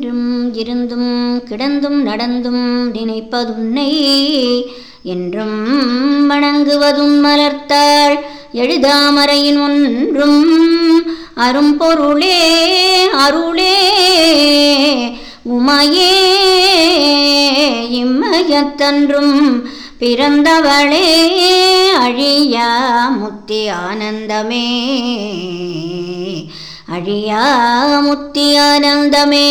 நின்றும் இருந்தும் கிடந்தும் நடந்தும் நினைப்பதுன்னை என்றும் வணங்குவதும் மலர்த்தாள். எழுதாமறையின் ஒன்றும் அரும்பொருளே அருளே உமையே இம்மையத்தன்றும் பிறந்தவளே அழியா முத்தி ஆனந்தமே. அழியா முத்தி ஆனந்தமே